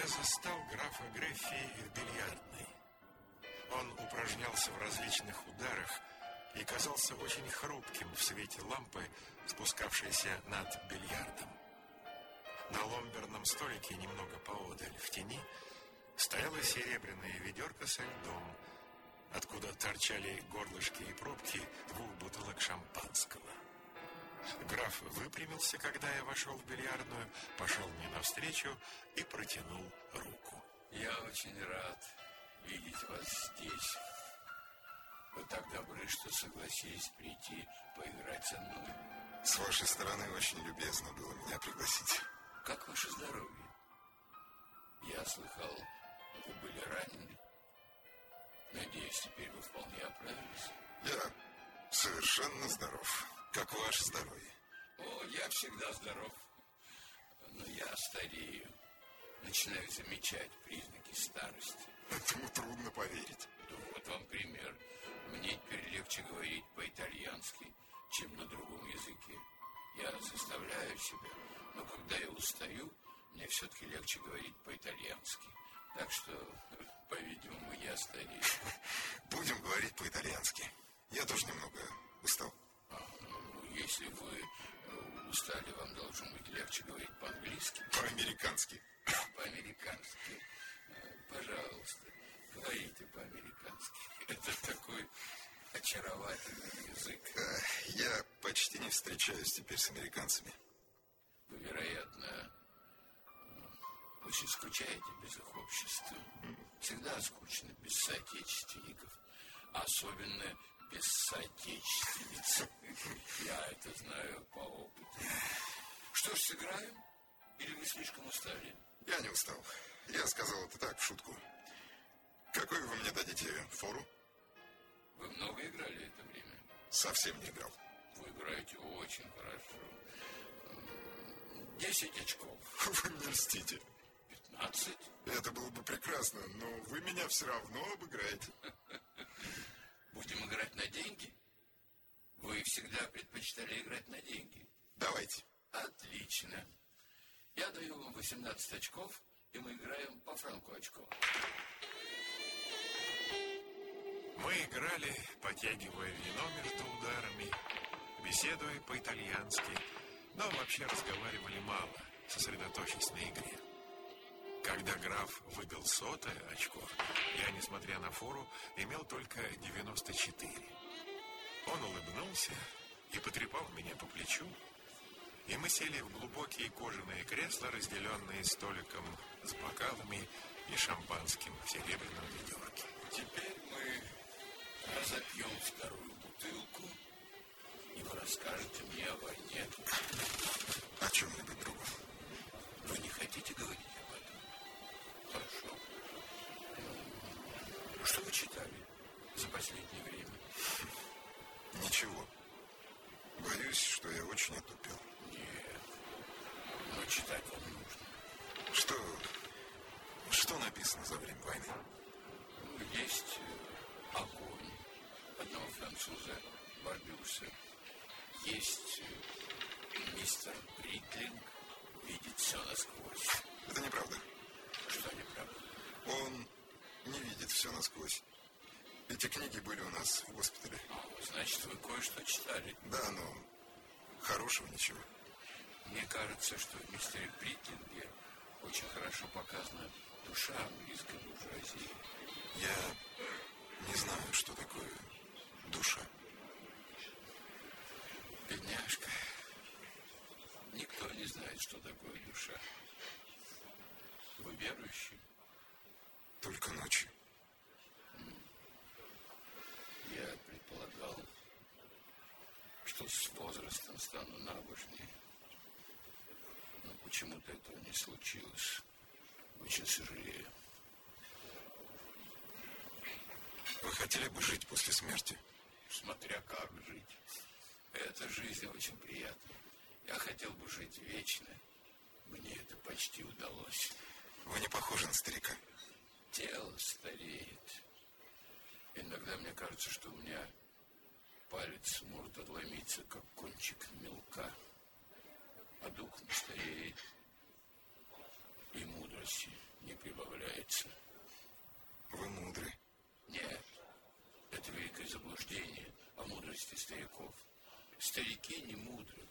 Я застал графа Греффи в бильярдной. Он упражнялся в различных ударах и казался очень хрупким в свете лампы, спускавшейся над бильярдом. На ломберном столике немного поодаль, в тени, стояла серебряная ведерко со льдом, откуда торчали горлышки и пробки двух бутылок шампанского. Граф выпрямился, когда я вошел в бильярдную, пошел мне навстречу и протянул руку. «Я очень рад видеть вас здесь. Вы так добры, что согласились прийти поиграть со мной. С вашей стороны очень любезно было меня пригласить. Как ваше здоровье? Я слыхал, вы были ранены. Надеюсь, теперь вы вполне оправились. Я совершенно здоров. Как ваше здоровье? О, я всегда здоров. Но я старею. Начинаю замечать признаки старости. Этому трудно поверить. Да вот вам пример. Мне теперь легче говорить по-итальянски, чем на другом языке. Я заставляю себя, но когда я устаю, мне все-таки легче говорить по-итальянски. Так что, по-видимому, я старею. Будем говорить по-итальянски. Я тоже немного устал. Если вы э, устали, вам должно быть легче говорить по-английски. По-американски. По-американски. Э, пожалуйста, говорите по-американски. Это такой очаровательный язык. Э, я почти не встречаюсь теперь с американцами. Вы, вероятно, очень скучаете без их общества. Всегда скучно без соотечественников. Особенно без соотечественниц. Я это знаю по опыту. Что ж, сыграем? Или вы слишком устали? Я не устал. Я сказал это так, в шутку. Какой вы мне дадите фору? Вы много играли это время? Совсем не играл. Вы играете очень хорошо. Десять очков. Вы мне льстите. Пятнадцать? Это было бы прекрасно, но вы меня все равно обыграете. Будем играть на деньги? Вы всегда предпочитали играть на деньги. Давайте. Отлично. Я даю вам 18 очков, и мы играем по франку очков. Мы играли, потягивая вино между ударами, беседуя по-итальянски, но вообще разговаривали мало, сосредоточившись на игре. Когда граф выбил сотое очко, я, несмотря на фору, имел только 94. Он улыбнулся и потрепал меня по плечу, и мы сели в глубокие кожаные кресла, разделенные столиком с бокалами и шампанским в серебряном ведерке. Теперь мы разопьем вторую бутылку, и вы расскажете мне о войне. О чем-нибудь другом. Вы не хотите говорить Что вы читали за последнее время? Ничего. Боюсь, что я очень отупел. Нет. Но читать вам нужно. Что... Что написано за время войны? Есть огонь одного француза Барбюса. Есть мистер Бритлинг видит все насквозь. Это неправда. Что неправда? Он не видит все насквозь. Эти книги были у нас в госпитале. Значит, вы кое-что читали? Да, но хорошего ничего. Мне кажется, что в мистере Бритлинге очень хорошо показана душа английской буржуазии. Я не знаю, что такое душа. Бедняжка. Никто не знает, что такое душа. Вы верующий? Только ночью. Я предполагал, что с возрастом стану набожнее. Но почему-то этого не случилось. Очень сожалею. Вы хотели бы жить после смерти? Смотря как жить. Эта жизнь очень приятна. Я хотел бы жить вечно. Мне это почти удалось. Вы не похожи на старика. Тело стареет. Иногда мне кажется, что у меня палец может отломиться, как кончик мелка. А дух не стареет. И мудрости молиться. Вы мудры. Нет, это великое заблуждение о мудрости стариков. Старики не мудры,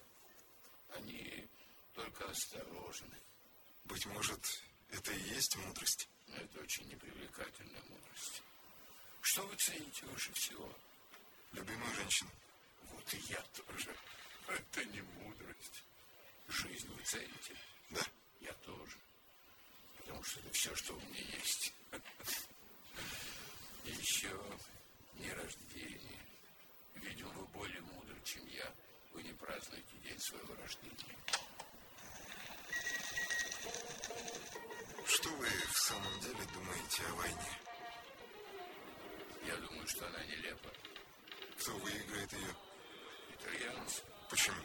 они только осторожны. Быть может, это и есть мудрость? Но это очень непривлекательная мудрость. Что вы цените выше всего? Любимую женщину. Вот и я тоже. Это не мудрость. Жизнь вы цените? Да. Я тоже. Потому что это все, что у меня есть. И еще не рождение. Видимо, вы более мудры, чем я. Вы не празднуете день своего рождения. Что вы в самом деле думаете о войне? Я думаю, что она нелепа. Кто выиграет ее? Итальянцы, Почему?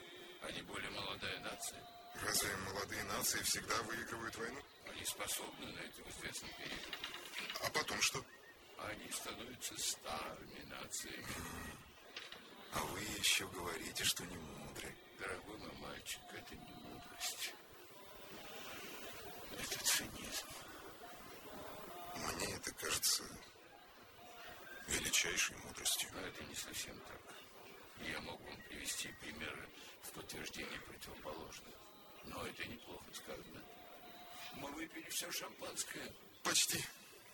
они более молодая нация. Разве молодые нации всегда выигрывают войну? Они способны на это в известном периоде. А потом что? Они становятся старыми нациями. А вы еще говорите, что не мудры. Дорогой мой мальчик, это не мудрость. Это цинизм. Мне это кажется величайшей мудростью. Но это не совсем так. Я могу вам привести примеры в подтверждение противоположного. Но это неплохо сказано. Мы выпили все шампанское. Почти.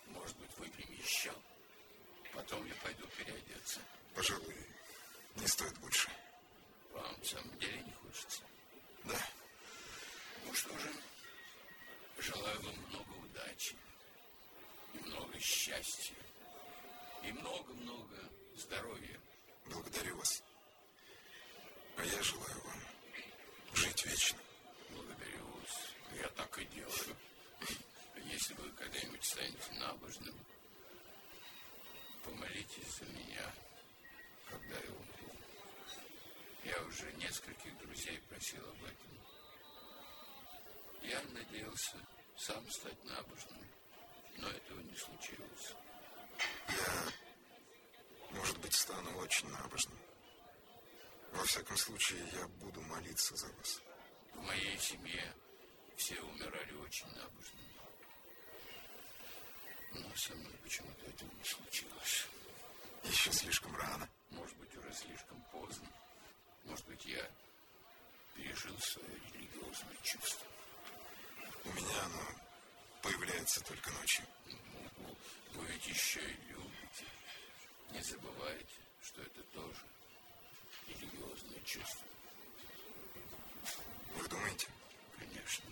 Может быть, выпьем еще. Потом я пойду переодеться. Пожалуй, не стоит больше. Вам в самом деле не хочется? Да. Ну что же, желаю вам много удачи, и много счастья, и много-много здоровья. Благодарю вас. А я желаю вам жить вечно. Благодарю вас. Я так и делаю. Если вы когда-нибудь станете набожным, помолитесь за меня, когда я умру. Я уже нескольких друзей просил об этом. Я надеялся сам стать набожным, но этого не случилось. Я, может быть, стану очень набожным. Во всяком случае, я буду молиться за вас. В моей семье все умирали очень набожными. Но со мной почему-то этого не случилось. Еще слишком рано. Может быть, уже слишком поздно. Может быть, я пережил свое религиозное чувство. У меня оно появляется только ночью. Вы ведь еще и любите. Не забывайте, что это тоже религиозное чувство. Вы думаете? Конечно.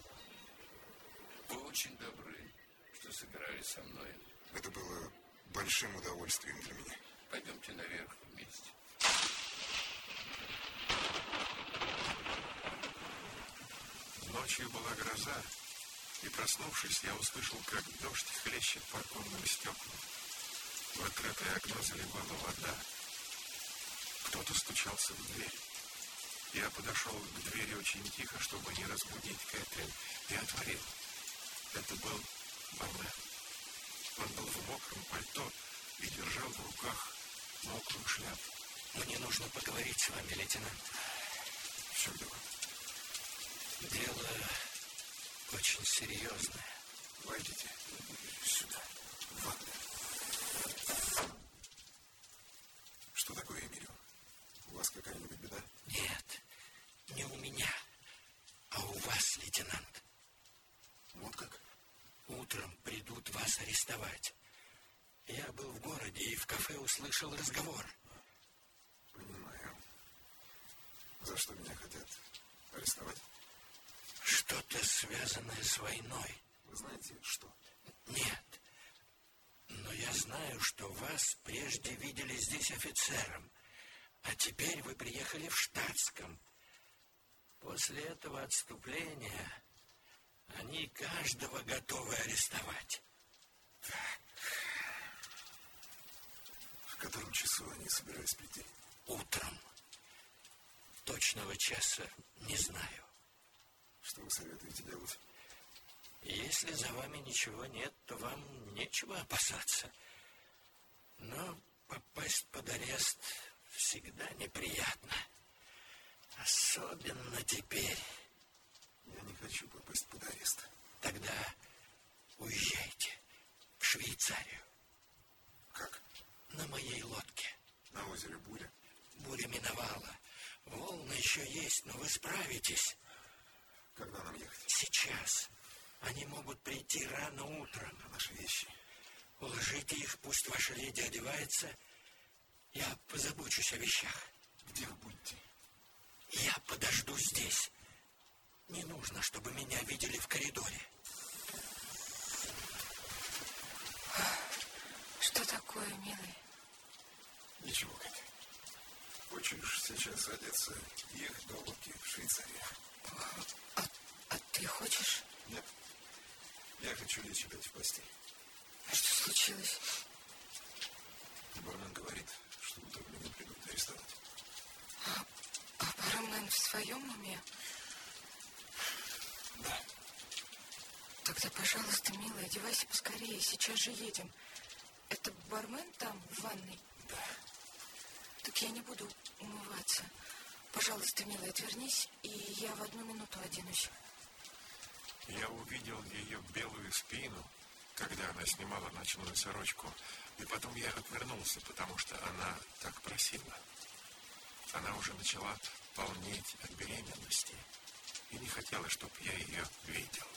Вы очень добры, что сыграли со мной. Это было большим удовольствием для меня. Пойдемте наверх вместе. Ночью была гроза, и, проснувшись, я услышал, как дождь хлещет по оконным стеклам. В открытое окно заливала вода. Кто-то стучался в дверь. Я подошел к двери очень тихо, чтобы не разбудить Кэтрин, и отворил. Это был Бармен. Он был в мокром пальто и держал в руках мокрую шляпу. Мне нужно поговорить с вами, лейтенант. В чем дело? Дело очень серьезное. Войдите сюда. В ванную. Что такое, Эмилио? У вас какая-нибудь беда? Нет, не у меня, а у вас, лейтенант. Вот как? Утром придут вас арестовать. Я был в городе и в кафе услышал разговор. Понимаю. За что меня хотят арестовать? Что-то связанное с войной. Вы знаете, что? Нет. Но я знаю, что вас прежде видели здесь офицером, а теперь вы приехали в штатском. После этого отступления они каждого готовы арестовать. В котором часу они собирались прийти? Утром. Точного часа не знаю. Что вы советуете делать? Если за вами ничего нет, то вам нечего опасаться. Но попасть под арест всегда неприятно. Особенно теперь. Я не хочу попасть под арест. Тогда уезжайте. Швейцарию. Как? На моей лодке. На озере Буря? Буря миновала. Волны еще есть, но вы справитесь. Когда нам ехать? Сейчас. Они могут прийти рано утром. А наши вещи? Уложите их, пусть ваша леди одевается. Я позабочусь о вещах. Где вы будете? Я подожду здесь. Не нужно, чтобы меня видели в коридоре. Что такое, милый? Ничего, Катя. Хочешь сейчас одеться и ехать до лодки в Швейцарию? А, а ты хочешь? Нет. Я хочу лечь опять в постель. А что случилось? Бармен говорит, что утром меня придут арестовать. А, а бармен в своем уме? Да. Тогда, пожалуйста, милый, одевайся поскорее, сейчас же едем. Это бармен там, в ванной? Да. Так я не буду умываться. Пожалуйста, милый, отвернись, и я в одну минуту оденусь. Я увидел ее белую спину, когда она снимала ночную сорочку, и потом я отвернулся, потому что она так просила. Она уже начала полнеть от беременности и не хотела, чтобы я ее видел.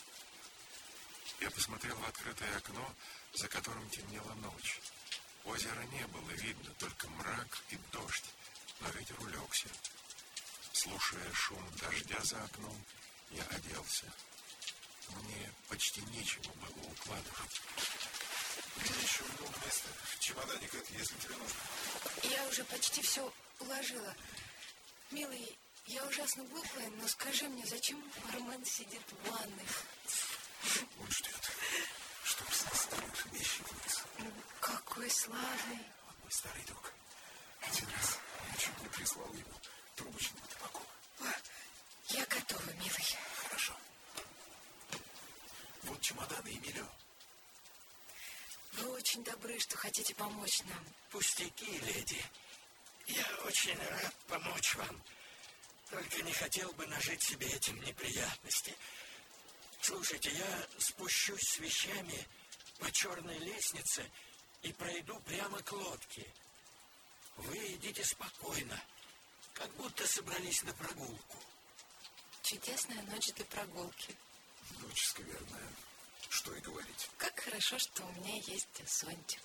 Я посмотрел в открытое окно, за которым темнела ночь. Озера не было видно, только мрак и дождь, но ветер улегся. Слушая шум дождя за окном, я оделся. Мне почти нечего было укладывать. Меня еще много места в чемодане, Кэт, если тебе нужно. Я уже почти все уложила. Милый, я ужасно глупая, но скажи мне, зачем бармен сидит в ванной? Он ждет, чтобы составишь вещи вниз. Какой славный. Он мой старый друг. Один раз я чуть не прислал ему. О, я готова, милый. Хорошо. Вот чемоданы, Эмилио. Вы очень добры, что хотите помочь нам. Пустяки, леди. Я очень рад помочь вам. Только не хотел бы нажить себе этим неприятности. Слушайте, я спущусь с вещами по черной лестнице и пройду прямо к лодке. Вы идите спокойно, как будто собрались на прогулку. Чудесная ночь для прогулки. Ночь скверная. Что и говорить. Как хорошо, что у меня есть зонтик.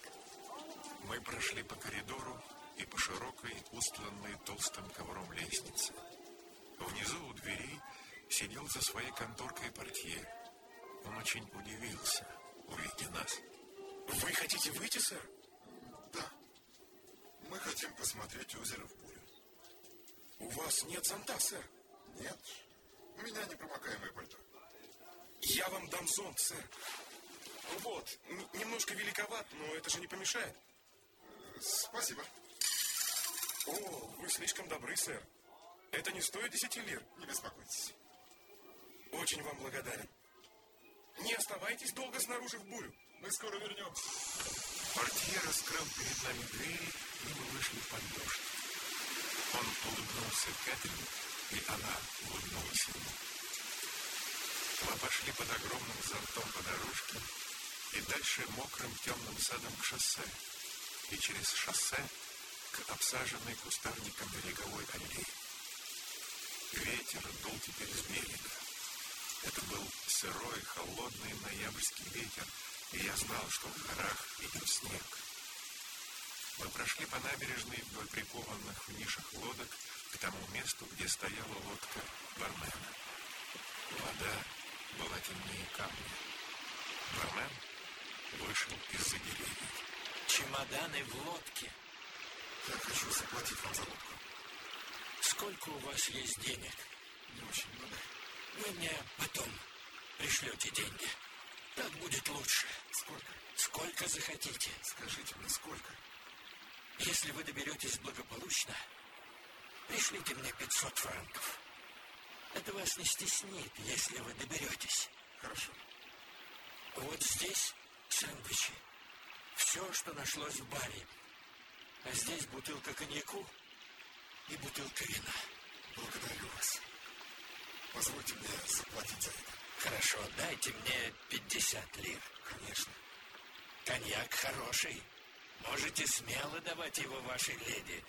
Мы прошли по коридору и по широкой, устланной толстым ковром лестнице. Внизу у дверей сидел за своей конторкой портье. Он очень удивился, увидя нас. Вы хотите выйти, сэр? Да. Мы хотим посмотреть озеро в бурю. У вас нет зонта, сэр? Нет. У меня непромокаемое пальто. Я вам дам зонт, сэр. Вот, немножко великоват, но это же не помешает. Спасибо. О, вы слишком добры, сэр. Это не стоит десяти лир. Не беспокойтесь. Очень вам благодарен. Не оставайтесь долго снаружи в бурю. Мы скоро вернемся. Портье раскрыл перед нами двери, и мы вышли под дождь. Он улыбнулся Кэтрин, и она улыбнулась ему. Мы пошли под огромным зонтом по дорожке и дальше мокрым темным садом к шоссе, и через шоссе к обсаженной кустарником береговой аллее. Ветер дул теперь с берега. Это был сырой, холодный ноябрьский ветер, и я знал, что в горах идет снег. Мы прошли по набережной вдоль прикованных в тому месту, где стояла лодка бармена. Вода была темнее камня. Бармен вышел из-за деревьев. Чемоданы в лодке. Я хочу заплатить вам за лодку. Сколько у вас есть денег? Не очень много. Вы мне потом пришлете деньги. Так будет лучше. Сколько? Сколько захотите. Скажите мне, сколько? Если вы доберетесь благополучно, пришлите мне 500 франков. Это вас не стеснит, если вы доберетесь. Хорошо. Вот здесь сэндвичи. Все, что нашлось в баре. А здесь бутылка коньяку и бутылка вина. Благодарю вас. Позвольте мне заплатить за это. Хорошо, дайте мне 50 лир. Конечно. Коньяк хороший. Можете смело давать его вашей леди.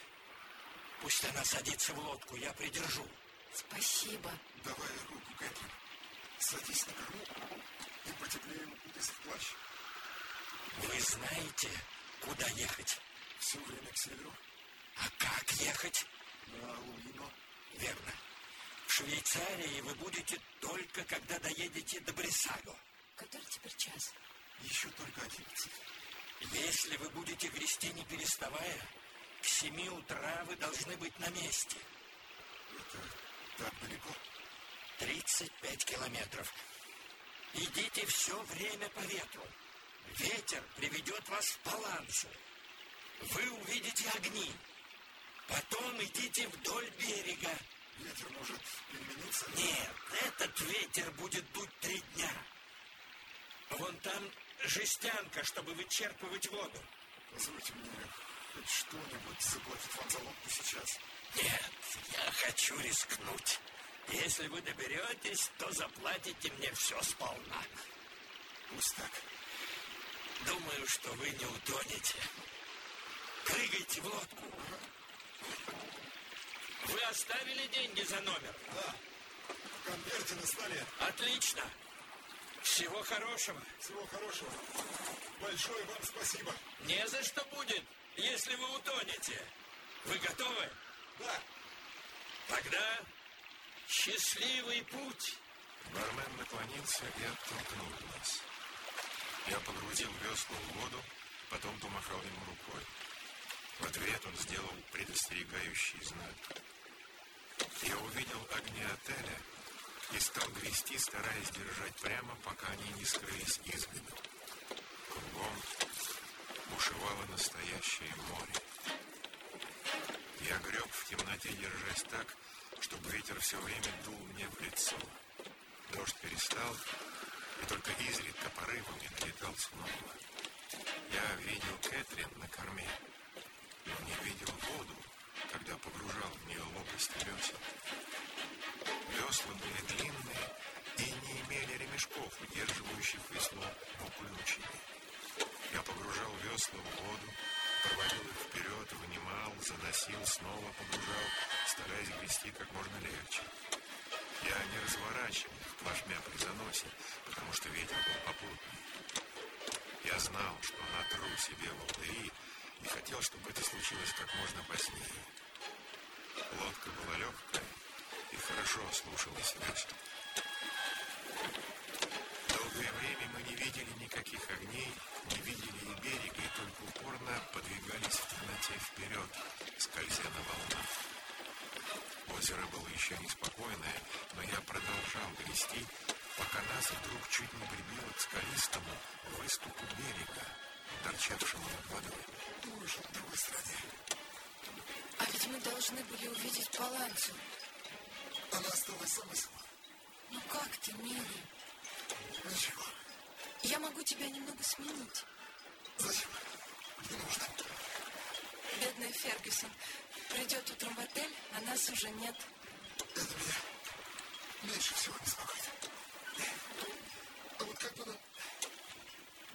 Пусть она садится в лодку, я придержу. Спасибо. Давай руку, Кэтрин. Садись на корму и потеплее укутайся в плащ. Вы знаете, куда ехать? Все время к северу. А как ехать? На Луино. Верно. В Швейцарии вы будете только, когда доедете до Брисаго. Который теперь час? Еще только одиннадцать. Если вы будете грести не переставая, к семи утра вы должны быть на месте. Это так далеко. 35 километров. Идите все время по ветру. Ветер приведет вас в балансу. Вы увидите огни. Потом идите вдоль берега. Ветер может перемениться. Нет, этот ветер будет дуть три дня. Вон там жестянка, чтобы вычерпывать воду. Позвольте мне хоть что-нибудь заплатить вам за лодку сейчас. Нет, я хочу рискнуть. Если вы доберетесь, то заплатите мне все сполна. Пусть так. Думаю, что вы не утонете. Прыгайте в лодку. Вы оставили деньги за номер? Да. В конверте на столе. Отлично. Всего хорошего. Всего хорошего. Большое вам спасибо. Не за что будет, если вы утонете. Вы готовы? Да. Тогда счастливый путь. Бармен наклонился и оттолкнул нас. Я погрузил весло в воду, потом помахал ему рукой. В ответ он сделал предостерегающий знак. Я увидел огни отеля и стал грести, стараясь держать прямо, пока они не скрылись из виду. Кругом бушевало настоящее море. Я греб в темноте, держась так, чтобы ветер все время дул мне в лицо. Дождь перестал, и только изредка порывами налетал снова. Я видел Кэтрин на корме, но не видел воду, когда погружал в нее лопасти весел. Весла были длинные и не имели ремешков, удерживающих весло в уключении. Я погружал весла в воду, проводил их вперед, вынимал, заносил, снова погружал, стараясь грести как можно легче. Я не разворачивал их плашмя при заносе, потому что ветер был попутный. Я знал, что натру себе волдыри и хотел, чтобы это случилось как можно позднее. Лодка была легкая и хорошо слушалась весел. Долгое время мы не видели никаких огней, не видели и берега, и только упорно подвигались в темноте вперед, скользя на волнах. Озеро было еще неспокойное, но я продолжал грести, пока нас вдруг чуть не прибило к скалистому выступу берега, торчавшему над водой. Другой стороне. А ведь мы должны были увидеть Паланцу. Она осталась сама сама. Ну как ты, милый? Ничего. Я могу тебя немного сменить. Зачем? Не нужно. Бедная Фергюсон придет утром в отель, а нас уже нет. Это меня меньше всего беспокоит. А вот как бы нам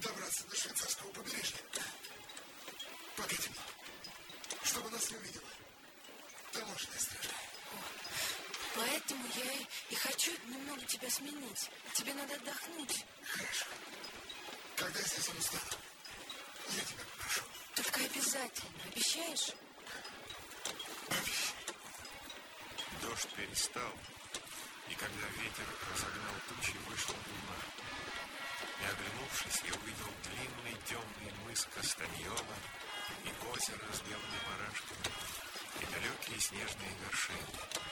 добраться до швейцарского побережья? Темно. Чтобы нас не увидела. Таможенная стража. Поэтому я и, хочу немного тебя сменить. Тебе надо отдохнуть. Хорошо. Когда я здесь устану, я тебя попрошу. Только обязательно. Обещаешь? Обещай. Дождь перестал, и когда ветер разогнал тучи, вышла луна. И оглянувшись, я увидел длинный темный мыс Кастаньола и озеро с белыми барашками, и далекие снежные вершины